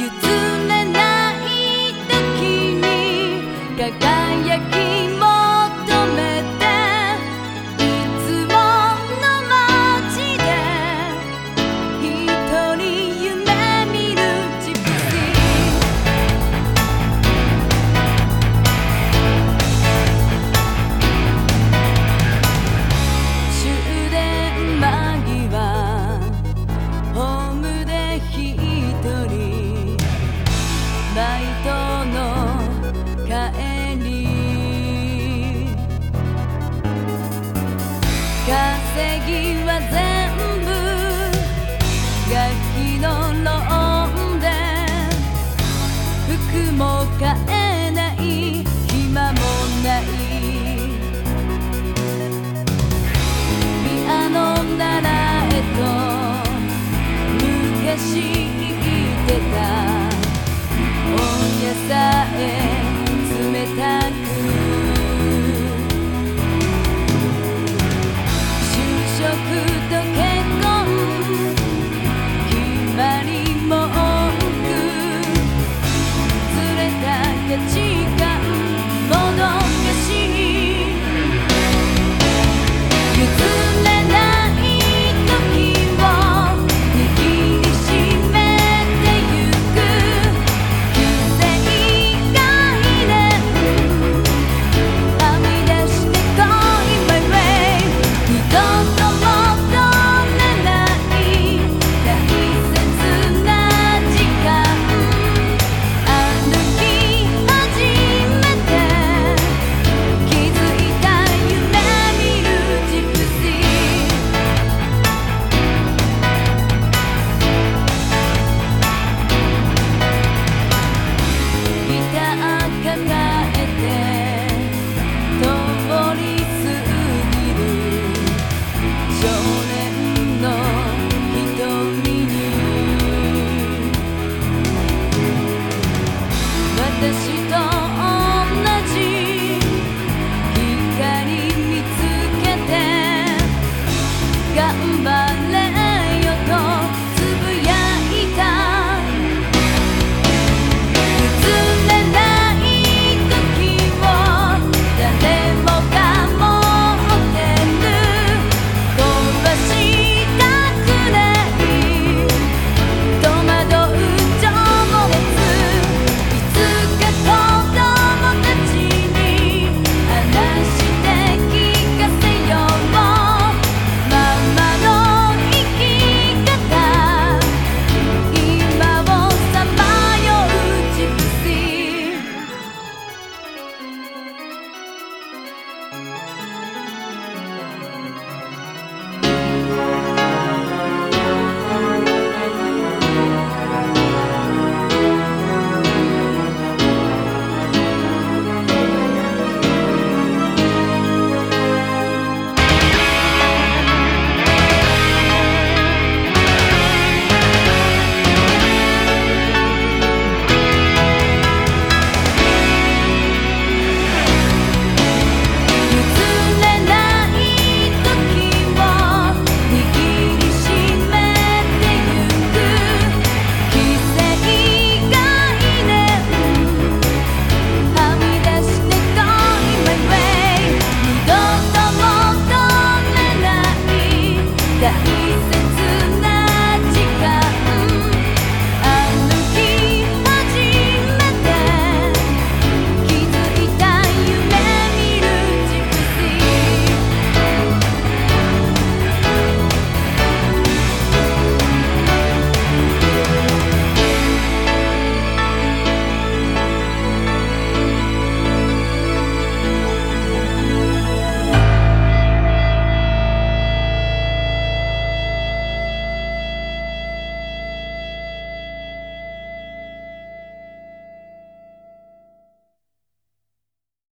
You do. 楽器のローンで服も買えない暇もないピアノ習へとむけ昔